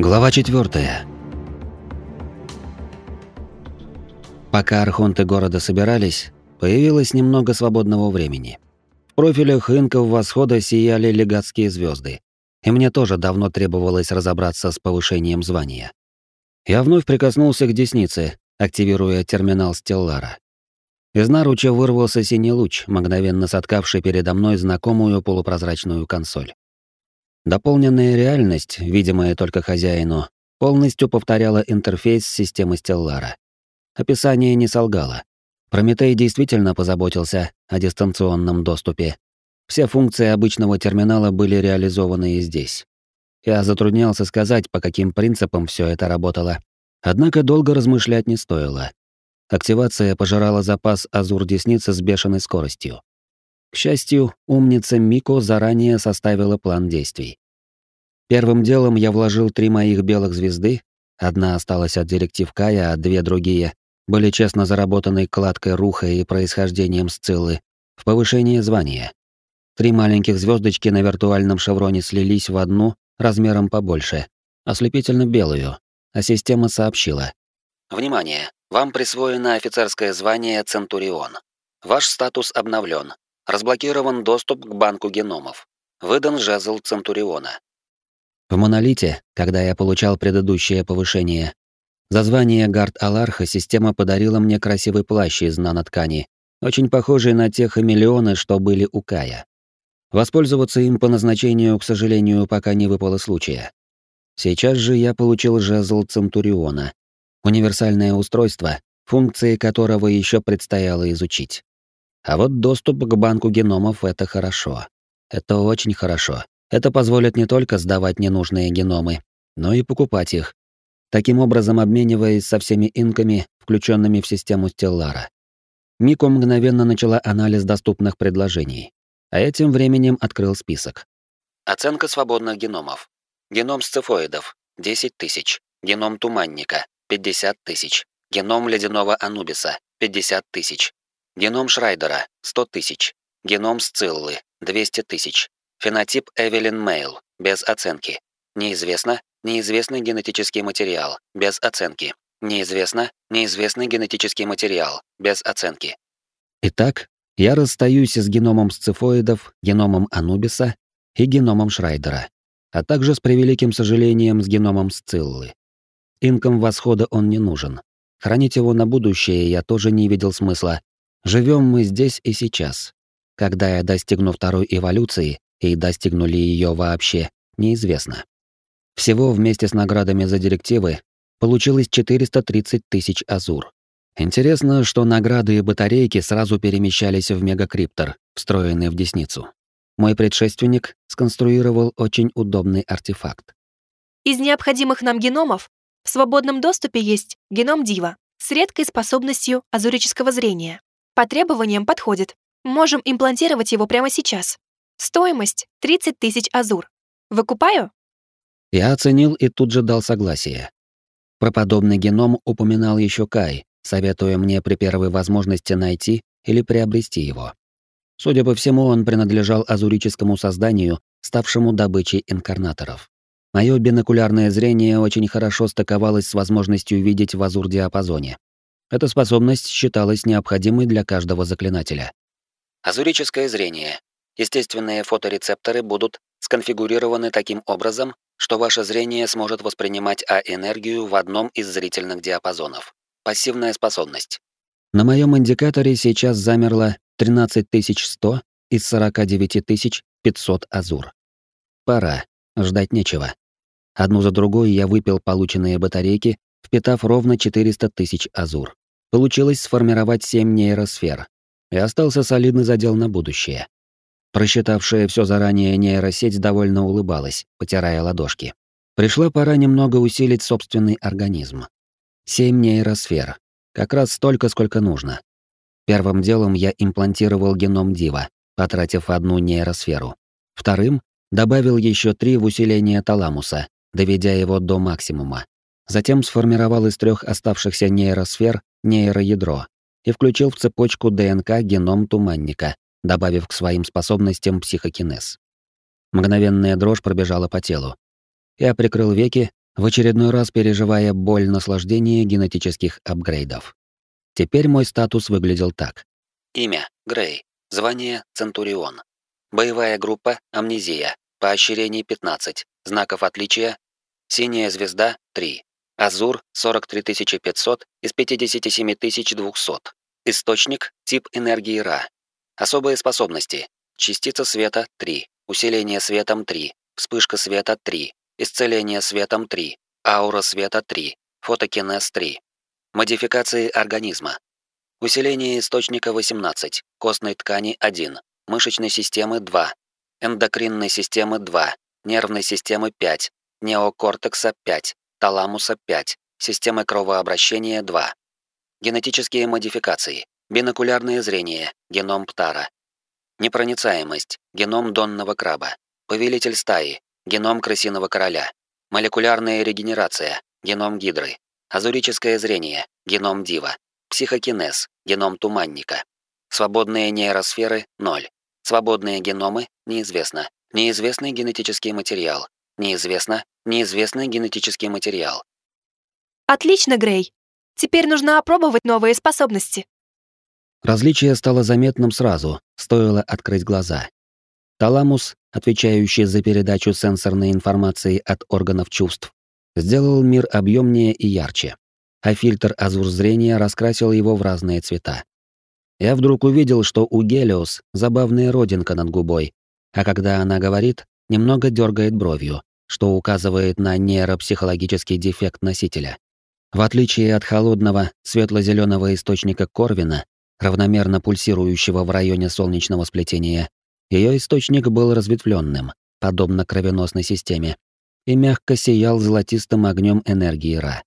Глава 4. Пока архонты города собирались, появилось немного свободного времени. В профилях инков восхода сияли легатские звезды, и мне тоже давно требовалось разобраться с повышением звания. Я вновь прикоснулся к деснице, активируя терминал Стеллара. Из наруча вырвался синий луч, мгновенно соткавший передо мной знакомую полупрозрачную консоль. Дополненная реальность, видимая только хозяину, полностью повторяла интерфейс системы Стеллара. Описание не солгало. Прометей действительно позаботился о дистанционном доступе. Все функции обычного терминала были реализованы и здесь. Я затруднялся сказать, по каким принципам все это работало. Однако долго размышлять не стоило. Активация пожирала запас азур-десницы с бешеной скоростью. К счастью, умница Мико заранее составила план действий. Первым делом я вложил три моих белых звезды, одна осталась от директив Кая, а две другие были честно заработанной кладкой руха и происхождением Сциллы, в повышение звания. Три маленьких звездочки на виртуальном шевроне слились в одну размером побольше, ослепительно белую, а система сообщила. «Внимание! Вам присвоено офицерское звание Центурион. Ваш статус обновлен. Разблокирован доступ к банку геномов. Выдан жезл Центуриона. В Монолите, когда я получал предыдущее повышение, за звание гард Аларха система подарила мне красивый плащ из наноткани, очень похожий на те хамелеоны, что были у Кая. Воспользоваться им по назначению, к сожалению, пока не выпало случая. Сейчас же я получил жезл Центуриона, универсальное устройство, функции которого еще предстояло изучить. А вот доступ к банку геномов — это хорошо. Это очень хорошо. Это позволит не только сдавать ненужные геномы, но и покупать их, таким образом обмениваясь со всеми инками, включенными в систему Стеллара. Мико мгновенно начала анализ доступных предложений, а этим временем открыл список. Оценка свободных геномов. Геном сцифоидов — 10 тысяч. Геном туманника — 50 тысяч. Геном ледяного анубиса — 50 тысяч. Геном Шрайдера – 100 тысяч. Геном Сциллы – 200 тысяч. Фенотип Эвелин Мейл – без оценки. Неизвестно, неизвестный генетический материал – без оценки. Неизвестно, неизвестный генетический материал – без оценки. Итак, я расстаюсь с геномом сцифоидов, геномом Анубиса и геномом Шрайдера, а также с превеликим сожалением с геномом Сциллы. Инкам восхода он не нужен. Хранить его на будущее я тоже не видел смысла, Живем мы здесь и сейчас. Когда я достигну второй эволюции, и достигну ли ее вообще, неизвестно. Всего вместе с наградами за директивы получилось 430 тысяч азур. Интересно, что награды и батарейки сразу перемещались в мегакриптор, встроенный в десницу. Мой предшественник сконструировал очень удобный артефакт. Из необходимых нам геномов в свободном доступе есть геном Дива с редкой способностью азурического зрения. По требованиям подходит. Можем имплантировать его прямо сейчас. Стоимость 30 тысяч азур. Выкупаю? Я оценил и тут же дал согласие. Про подобный геном упоминал еще Кай, советуя мне при первой возможности найти или приобрести его. Судя по всему, он принадлежал азурическому созданию, ставшему добычей инкарнаторов. Мое бинокулярное зрение очень хорошо стыковалось с возможностью видеть в азур-диапазоне. Эта способность считалась необходимой для каждого заклинателя. Азурическое зрение. Естественные фоторецепторы будут сконфигурированы таким образом, что ваше зрение сможет воспринимать А-энергию в одном из зрительных диапазонов. Пассивная способность. На моем индикаторе сейчас замерло 13100 из 49500 азур. Пора, ждать нечего. Одну за другой я выпил полученные батарейки, впитав ровно 400 тысяч азур. Получилось сформировать семь нейросфер, и остался солидный задел на будущее. Просчитавшая все заранее нейросеть довольно улыбалась, потирая ладошки. Пришла пора немного усилить собственный организм. Семь нейросфер. Как раз столько, сколько нужно. Первым делом я имплантировал геном Дива, потратив одну нейросферу. Вторым добавил еще три в усиление таламуса, доведя его до максимума. Затем сформировал из трех оставшихся нейросфер нейроядро и включил в цепочку ДНК геном туманника, добавив к своим способностям психокинез. Мгновенная дрожь пробежала по телу. Я прикрыл веки, в очередной раз переживая боль наслаждения генетических апгрейдов. Теперь мой статус выглядел так. Имя — Грей. Звание — Центурион. Боевая группа — Амнезия. Поощрений 15. Знаков отличия — Синяя звезда — 3. Азур — 43500 из 57200. Источник — тип энергии Ра. Особые способности. Частица света — 3. Усиление светом — 3. Вспышка света — 3. Исцеление светом — 3. Аура света — 3. Фотокинез — 3. Модификации организма. Усиление источника 18, костной ткани 1, мышечной системы 2, эндокринной системы 2, нервной системы 5, неокортекса 5, таламуса 5, системы кровообращения 2. Генетические модификации. Бинокулярное зрение, геном птара. Непроницаемость, геном донного краба. Повелитель стаи, геном крысиного короля. Молекулярная регенерация, геном гидры. Азурическое зрение, геном дива. Психокинез, геном туманника. Свободные нейросферы – 0. Свободные геномы – неизвестно. Неизвестный генетический материал. Неизвестно. Неизвестный генетический материал. Отлично, Грей. Теперь нужно опробовать новые способности. Различие стало заметным сразу, стоило открыть глаза. Таламус, отвечающий за передачу сенсорной информации от органов чувств, сделал мир объемнее и ярче а фильтр азур зрения раскрасил его в разные цвета. Я вдруг увидел, что у Гелиос забавная родинка над губой, а когда она говорит, немного дергает бровью, что указывает на нейропсихологический дефект носителя. В отличие от холодного светло-зеленого источника Корвина, равномерно пульсирующего в районе солнечного сплетения, ее источник был разветвленным, подобно кровеносной системе, и мягко сиял золотистым огнем энергии Ра.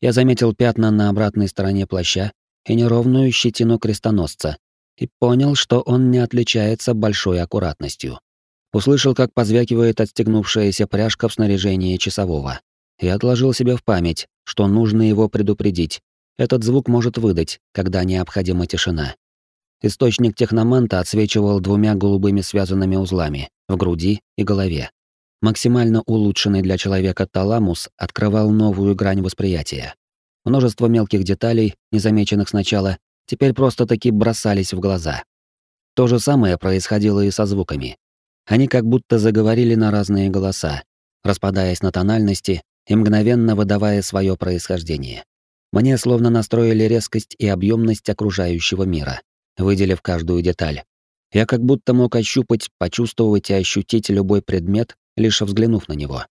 Я заметил пятна на обратной стороне плаща и неровную щетину крестоносца и понял, что он не отличается большой аккуратностью. Услышал, как позвякивает отстегнувшаяся пряжка в снаряжении часового. И отложил себе в память, что нужно его предупредить. Этот звук может выдать, когда необходима тишина. Источник техноманта отсвечивал двумя голубыми связанными узлами в груди и голове. Максимально улучшенный для человека таламус открывал новую грань восприятия. Множество мелких деталей, незамеченных сначала, теперь просто-таки бросались в глаза. То же самое происходило и со звуками. Они как будто заговорили на разные голоса, распадаясь на тональности и мгновенно выдавая свое происхождение. Мне словно настроили резкость и объемность окружающего мира, выделив каждую деталь. Я как будто мог ощупать, почувствовать и ощутить любой предмет, лишь взглянув на него.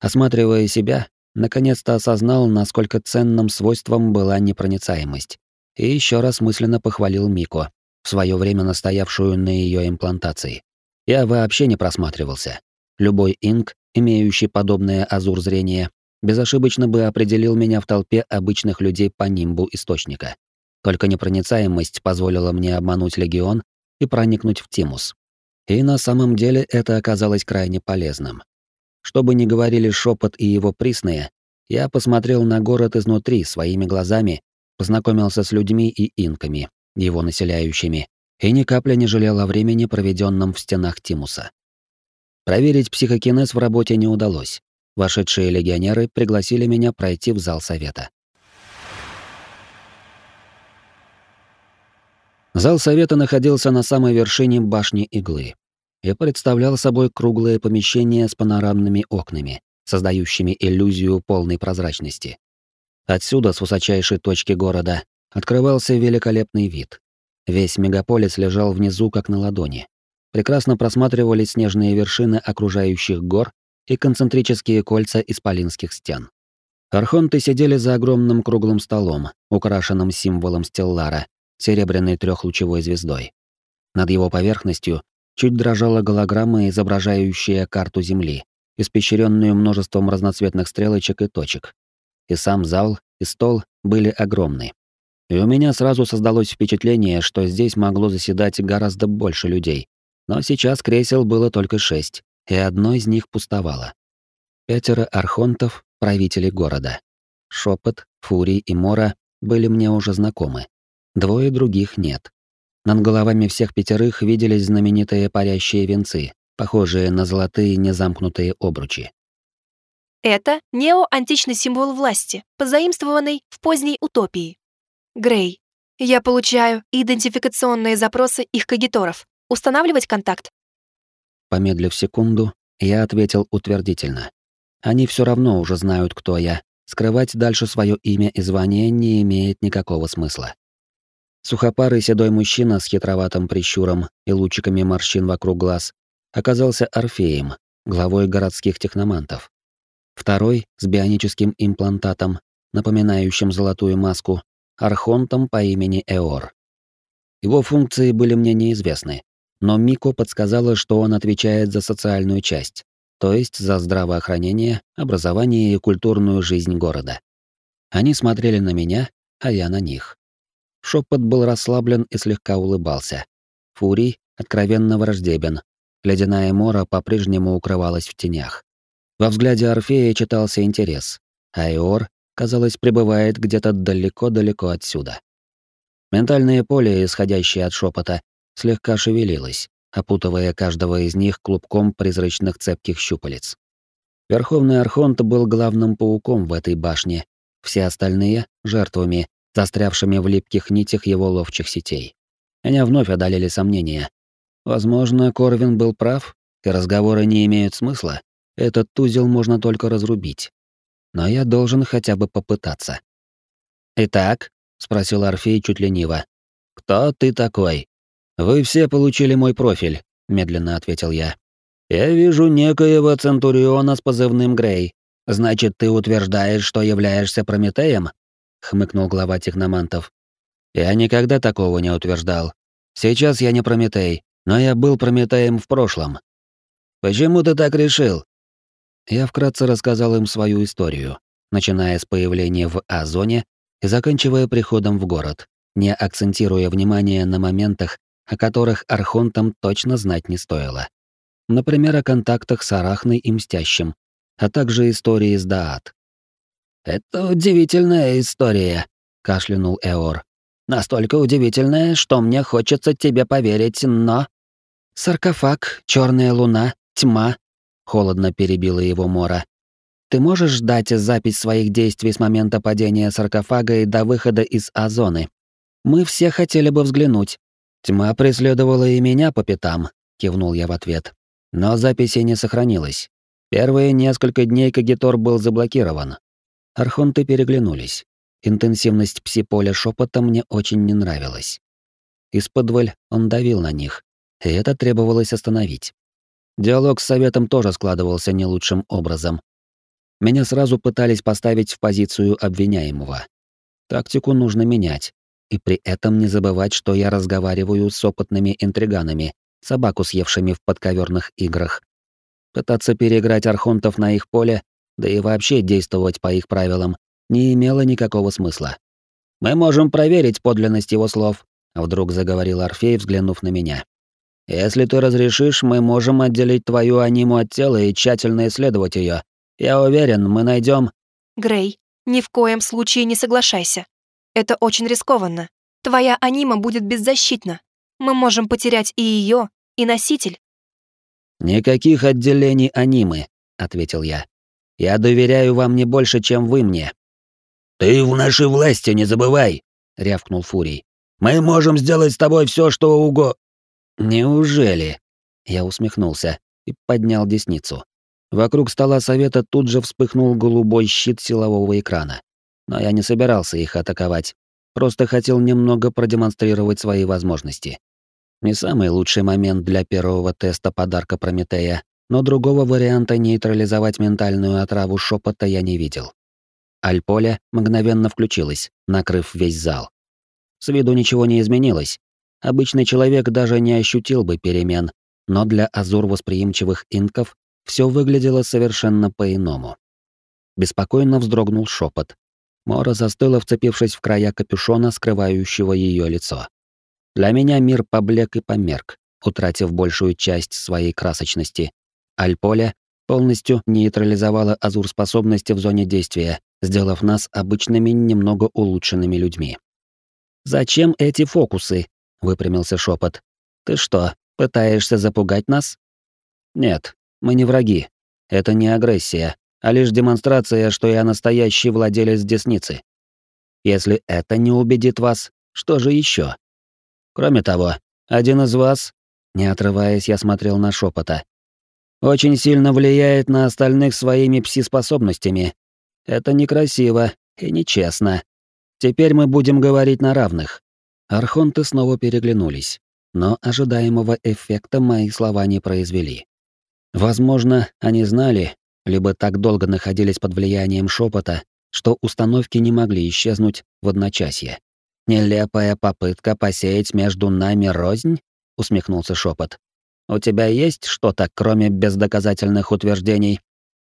Осматривая себя, наконец-то осознал, насколько ценным свойством была непроницаемость. И еще раз мысленно похвалил Мико, в свое время настоявшую на ее имплантации. Я вообще не просматривался. Любой инк, имеющий подобное азур зрения, безошибочно бы определил меня в толпе обычных людей по нимбу источника. Только непроницаемость позволила мне обмануть легион и проникнуть в Тимус. И на самом деле это оказалось крайне полезным. Что бы ни говорили шепот и его присные, я посмотрел на город изнутри своими глазами, познакомился с людьми и инками, его населяющими, и ни капли не жалел о времени, проведенном в стенах Тимуса. Проверить психокинез в работе не удалось. Вошедшие легионеры пригласили меня пройти в зал совета. Зал совета находился на самой вершине башни иглы и представлял собой круглое помещение с панорамными окнами, создающими иллюзию полной прозрачности. Отсюда, с высочайшей точки города, открывался великолепный вид. Весь мегаполис лежал внизу, как на ладони. Прекрасно просматривались снежные вершины окружающих гор и концентрические кольца исполинских стен. Архонты сидели за огромным круглым столом, украшенным символом Стеллара, серебряной трехлучевой звездой. Над его поверхностью чуть дрожала голограмма, изображающая карту Земли, испещренную множеством разноцветных стрелочек и точек. И сам зал, и стол были огромны. И у меня сразу создалось впечатление, что здесь могло заседать гораздо больше людей. Но сейчас кресел было только шесть, и одно из них пустовало. Пятеро архонтов, правителей города. Шепот, Фурий и Мора были мне уже знакомы. Двое других нет. Над головами всех пятерых виделись знаменитые парящие венцы, похожие на золотые незамкнутые обручи. Это неоантичный символ власти, позаимствованный в поздней утопии. Грей. Я получаю идентификационные запросы их кагиторов. Устанавливать контакт? Помедлив секунду, я ответил утвердительно. Они все равно уже знают, кто я. Скрывать дальше свое имя и звание не имеет никакого смысла. Сухопарый седой мужчина с хитроватым прищуром и лучиками морщин вокруг глаз оказался Орфеем, главой городских техномантов. Второй, с бионическим имплантатом, напоминающим золотую маску, архонтом по имени Эор. Его функции были мне неизвестны, но Мико подсказала, что он отвечает за социальную часть, то есть за здравоохранение, образование и культурную жизнь города. Они смотрели на меня, а я на них. Шепот был расслаблен и слегка улыбался. Фурий откровенно враждебен. Ледяная мора по-прежнему укрывалась в тенях. Во взгляде Орфея читался интерес, а Иор, казалось, пребывает где-то далеко-далеко отсюда. Ментальное поле, исходящее от шепота, слегка шевелилось, опутывая каждого из них клубком призрачных цепких щупалец. Верховный Архонт был главным пауком в этой башне, все остальные — жертвами, застрявшими в липких нитях его ловчих сетей. Меня вновь одолели сомнения. Возможно, Корвин был прав, и разговоры не имеют смысла, этот узел можно только разрубить. Но я должен хотя бы попытаться. «Итак?» — спросил Орфей чуть лениво. «Кто ты такой?» «Вы все получили мой профиль», — медленно ответил я. «Я вижу некоего Центуриона с позывным Грей. Значит, ты утверждаешь, что являешься Прометеем?» — хмыкнул глава техномантов. «Я никогда такого не утверждал. Сейчас я не Прометей, но я был Прометеем в прошлом». «Почему ты так решил?» Я вкратце рассказал им свою историю, начиная с появления в А-зоне и заканчивая приходом в город, не акцентируя внимание на моментах, о которых архонтам точно знать не стоило. Например, о контактах с Арахной и Мстящим, а также истории с Даат. «Это удивительная история», — кашлянул Эор. «Настолько удивительная, что мне хочется тебе поверить, но...» «Саркофаг, черная луна, тьма, холодно перебила его Мора. Ты можешь дать запись своих действий с момента падения саркофага и до выхода из А-зоны? Мы все хотели бы взглянуть. Тьма преследовала и меня по пятам, кивнул я в ответ. Но записи не сохранилось. Первые несколько дней Кагитор был заблокирован. Архонты переглянулись. Интенсивность пси-поля шепота мне очень не нравилась. Из-под он давил на них, и это требовалось остановить. Диалог с советом тоже складывался не лучшим образом. Меня сразу пытались поставить в позицию обвиняемого. Тактику нужно менять, и при этом не забывать, что я разговариваю с опытными интриганами, собаку съевшими в подковерных играх. Пытаться переиграть архонтов на их поле, да и вообще действовать по их правилам, не имело никакого смысла. «Мы можем проверить подлинность его слов», — вдруг заговорил Орфей, взглянув на меня. Если ты разрешишь, мы можем отделить твою аниму от тела и тщательно исследовать ее. Я уверен, мы найдем. Грей, ни в коем случае не соглашайся. Это очень рискованно. Твоя анима будет беззащитна. Мы можем потерять и ее, и носитель. Никаких отделений анимы, ответил я. Я доверяю вам не больше, чем вы мне. Ты в нашей власти, не забывай, рявкнул Фурий. Мы можем сделать с тобой все, что угодно. «Неужели?» Я усмехнулся и поднял десницу. Вокруг стола совета тут же вспыхнул голубой щит силового экрана. Но я не собирался их атаковать. Просто хотел немного продемонстрировать свои возможности. Не самый лучший момент для первого теста подарка Прометея, но другого варианта нейтрализовать ментальную отраву шепота я не видел. Альполя мгновенно включилась, накрыв весь зал. С виду ничего не изменилось, Обычный человек даже не ощутил бы перемен, но для азур восприимчивых инков все выглядело совершенно по-иному. Беспокойно вздрогнул шепот. Мора застыла, вцепившись в края капюшона, скрывающего ее лицо. Для меня мир поблек и померк, утратив большую часть своей красочности. Альполя полностью нейтрализовала азур способности в зоне действия, сделав нас обычными, немного улучшенными людьми. «Зачем эти фокусы?» Выпрямился шепот. Ты что, пытаешься запугать нас? Нет, мы не враги. Это не агрессия, а лишь демонстрация, что я настоящий владелец десницы. Если это не убедит вас, что же еще? Кроме того, один из вас, не отрываясь, я смотрел на шепота, очень сильно влияет на остальных своими пси-способностями. Это некрасиво и нечестно. Теперь мы будем говорить на равных. Архонты снова переглянулись, но ожидаемого эффекта мои слова не произвели. Возможно, они знали, либо так долго находились под влиянием шепота, что установки не могли исчезнуть в одночасье. «Нелепая попытка посеять между нами рознь?» — усмехнулся шепот. «У тебя есть что-то, кроме бездоказательных утверждений?»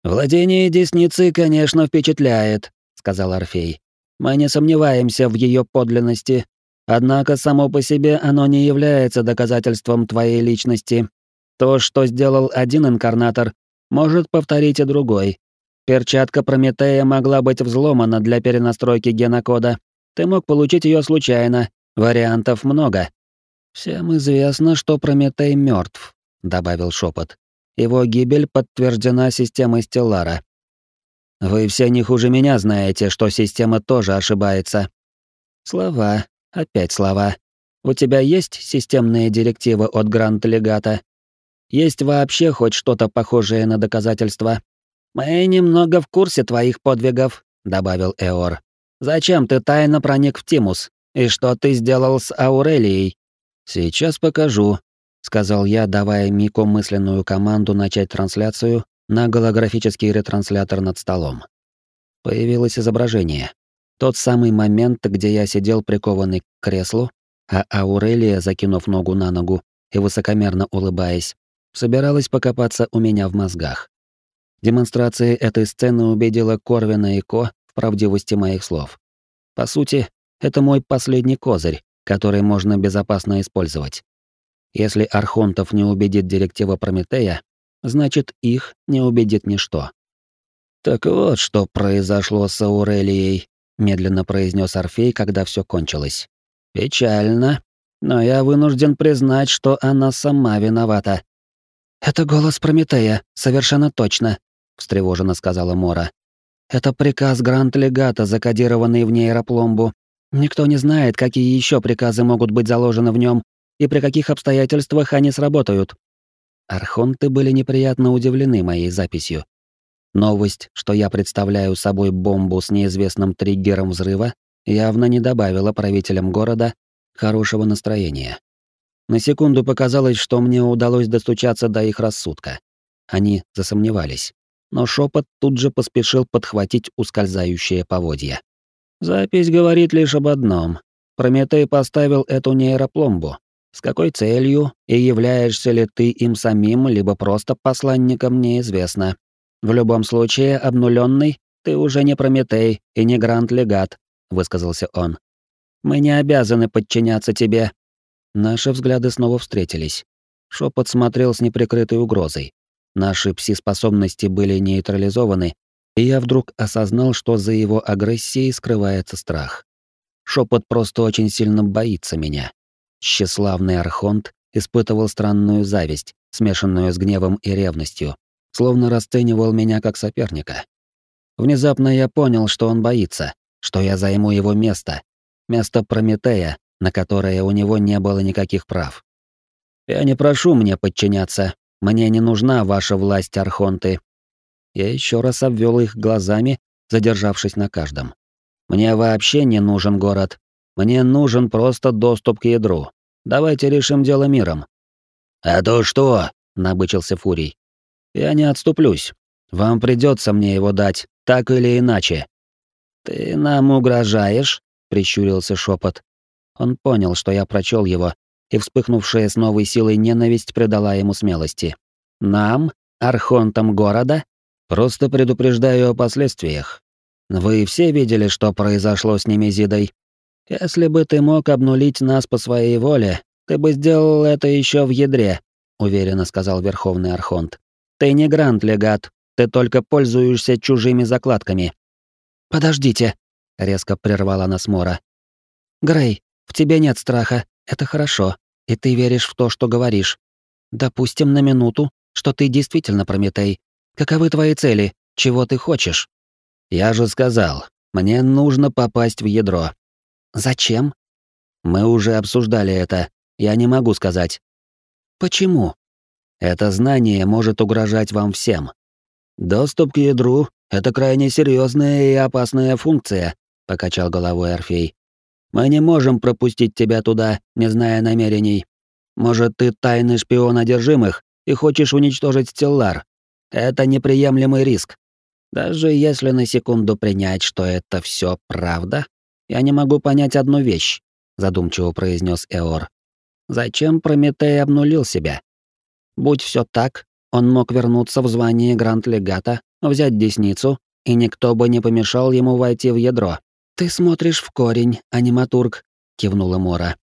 «Владение десницы, конечно, впечатляет», — сказал Орфей. «Мы не сомневаемся в ее подлинности, однако само по себе оно не является доказательством твоей личности. То, что сделал один инкарнатор, может повторить и другой. Перчатка Прометея могла быть взломана для перенастройки генокода. Ты мог получить ее случайно. Вариантов много. Всем известно, что Прометей мертв, добавил шепот. Его гибель подтверждена системой Стеллара. Вы все не хуже меня знаете, что система тоже ошибается. Слова, опять слова. У тебя есть системные директивы от Гранд-легата? Есть вообще хоть что-то похожее на доказательства? Мы немного в курсе твоих подвигов, добавил Эор. Зачем ты тайно проник в Тимус? И что ты сделал с Аурелией? Сейчас покажу, сказал я, давая Мико мысленную команду начать трансляцию на голографический ретранслятор над столом. Появилось изображение. Тот самый момент, где я сидел прикованный к креслу, а Аурелия, закинув ногу на ногу и высокомерно улыбаясь, собиралась покопаться у меня в мозгах. Демонстрация этой сцены убедила Корвина и Ко в правдивости моих слов. По сути, это мой последний козырь, который можно безопасно использовать. Если архонтов не убедит директива Прометея, значит, их не убедит ничто. «Так вот, что произошло с Аурелией», — медленно произнес Орфей, когда все кончилось. «Печально, но я вынужден признать, что она сама виновата. «Это голос Прометея, совершенно точно», — встревоженно сказала Мора. «Это приказ Гранд-легата, закодированный в нейропломбу. Никто не знает, какие еще приказы могут быть заложены в нем и при каких обстоятельствах они сработают». Архонты были неприятно удивлены моей записью. Новость, что я представляю собой бомбу с неизвестным триггером взрыва, явно не добавила правителям города хорошего настроения. На секунду показалось, что мне удалось достучаться до их рассудка. Они засомневались. Но шепот тут же поспешил подхватить ускользающее поводья. Запись говорит лишь об одном. Прометей поставил эту нейропломбу. С какой целью и являешься ли ты им самим, либо просто посланником, неизвестно. В любом случае, обнуленный, ты уже не Прометей и не Гранд-легат, высказался он. Мы не обязаны подчиняться тебе, Наши взгляды снова встретились. Шепот смотрел с неприкрытой угрозой. Наши пси-способности были нейтрализованы, и я вдруг осознал, что за его агрессией скрывается страх. Шепот просто очень сильно боится меня. Тщеславный архонт испытывал странную зависть, смешанную с гневом и ревностью, словно расценивал меня как соперника. Внезапно я понял, что он боится, что я займу его место, место Прометея, на которое у него не было никаких прав. «Я не прошу мне подчиняться. Мне не нужна ваша власть, Архонты». Я еще раз обвел их глазами, задержавшись на каждом. «Мне вообще не нужен город. Мне нужен просто доступ к ядру. Давайте решим дело миром». «А то что?» — набычился Фурий. «Я не отступлюсь. Вам придется мне его дать, так или иначе». «Ты нам угрожаешь?» — прищурился шепот. Он понял, что я прочел его, и вспыхнувшая с новой силой ненависть придала ему смелости. «Нам? Архонтам города? Просто предупреждаю о последствиях. Вы все видели, что произошло с Немезидой? Если бы ты мог обнулить нас по своей воле, ты бы сделал это еще в ядре», — уверенно сказал Верховный Архонт. «Ты не грант-легат, ты только пользуешься чужими закладками». «Подождите», — резко прервала нас Мора. «Грей, в тебе нет страха, это хорошо, и ты веришь в то, что говоришь. Допустим на минуту, что ты действительно Прометей. Каковы твои цели? Чего ты хочешь? Я же сказал, мне нужно попасть в ядро. Зачем? Мы уже обсуждали это. Я не могу сказать. Почему? Это знание может угрожать вам всем. Доступ к ядру — это крайне серьезная и опасная функция, покачал головой Орфей. Мы не можем пропустить тебя туда, не зная намерений. Может, ты тайный шпион одержимых и хочешь уничтожить Стеллар? Это неприемлемый риск. Даже если на секунду принять, что это все правда, я не могу понять одну вещь, задумчиво произнес Эор. Зачем Прометей обнулил себя? Будь все так, он мог вернуться в звание гранд-легата, взять десницу, и никто бы не помешал ему войти в ядро. Ты смотришь в корень, аниматург, кивнула Мора.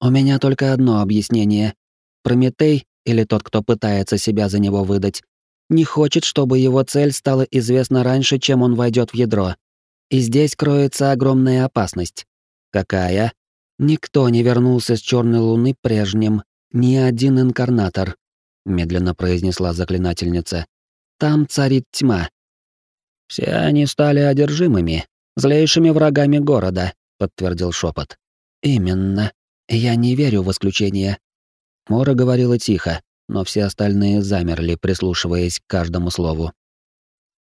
У меня только одно объяснение. Прометей, или тот, кто пытается себя за него выдать, не хочет, чтобы его цель стала известна раньше, чем он войдет в ядро. И здесь кроется огромная опасность. Какая? Никто не вернулся с Черной Луны прежним, ни один инкарнатор, медленно произнесла заклинательница. Там царит тьма. Все они стали одержимыми, злейшими врагами города, подтвердил шепот. Именно. Я не верю в исключение. Мора говорила тихо, но все остальные замерли, прислушиваясь к каждому слову.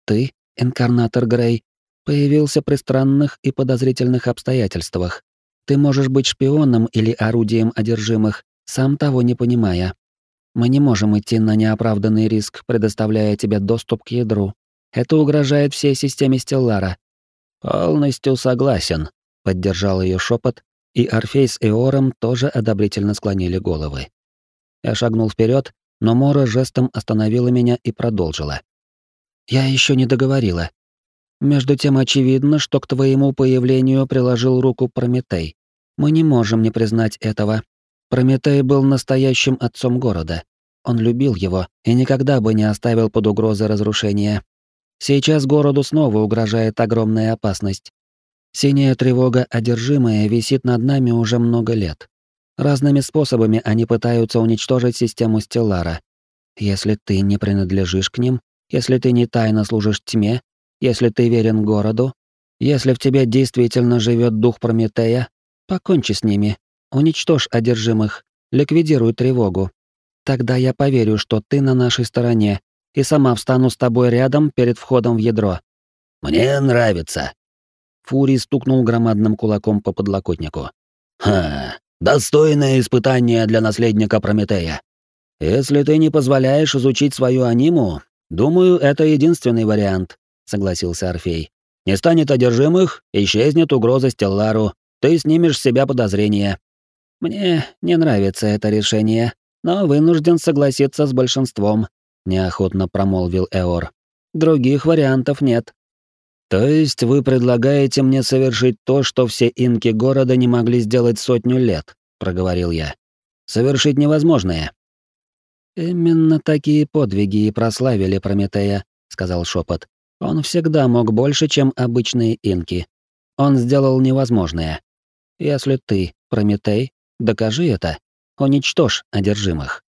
«Ты, инкарнатор Грей, появился при странных и подозрительных обстоятельствах. Ты можешь быть шпионом или орудием одержимых, сам того не понимая. Мы не можем идти на неоправданный риск, предоставляя тебе доступ к ядру. Это угрожает всей системе Стеллара». «Полностью согласен», — поддержал ее шепот, и Орфей с Эором тоже одобрительно склонили головы. Я шагнул вперед, но Мора жестом остановила меня и продолжила. Я еще не договорила. Между тем очевидно, что к твоему появлению приложил руку Прометей. Мы не можем не признать этого. Прометей был настоящим отцом города. Он любил его и никогда бы не оставил под угрозой разрушения. Сейчас городу снова угрожает огромная опасность. Синяя тревога одержимая висит над нами уже много лет. Разными способами они пытаются уничтожить систему Стеллара. Если ты не принадлежишь к ним, если ты не тайно служишь тьме, если ты верен городу, если в тебе действительно живет дух Прометея, покончи с ними, уничтожь одержимых, ликвидируй тревогу. Тогда я поверю, что ты на нашей стороне, и сама встану с тобой рядом перед входом в ядро. Мне нравится. Фурий стукнул громадным кулаком по подлокотнику. Ха, Достойное испытание для наследника Прометея. Если ты не позволяешь изучить свою аниму, думаю, это единственный вариант, согласился Орфей. Не станет одержимых, исчезнет угроза Стеллару, ты снимешь с себя подозрения. Мне не нравится это решение, но вынужден согласиться с большинством, неохотно промолвил Эор. Других вариантов нет. То есть вы предлагаете мне совершить то, что все инки города не могли сделать сотню лет, проговорил я. Совершить невозможное. Именно такие подвиги и прославили Прометея, сказал шепот. Он всегда мог больше, чем обычные инки. Он сделал невозможное. Если ты, Прометей, докажи это, уничтожь одержимых.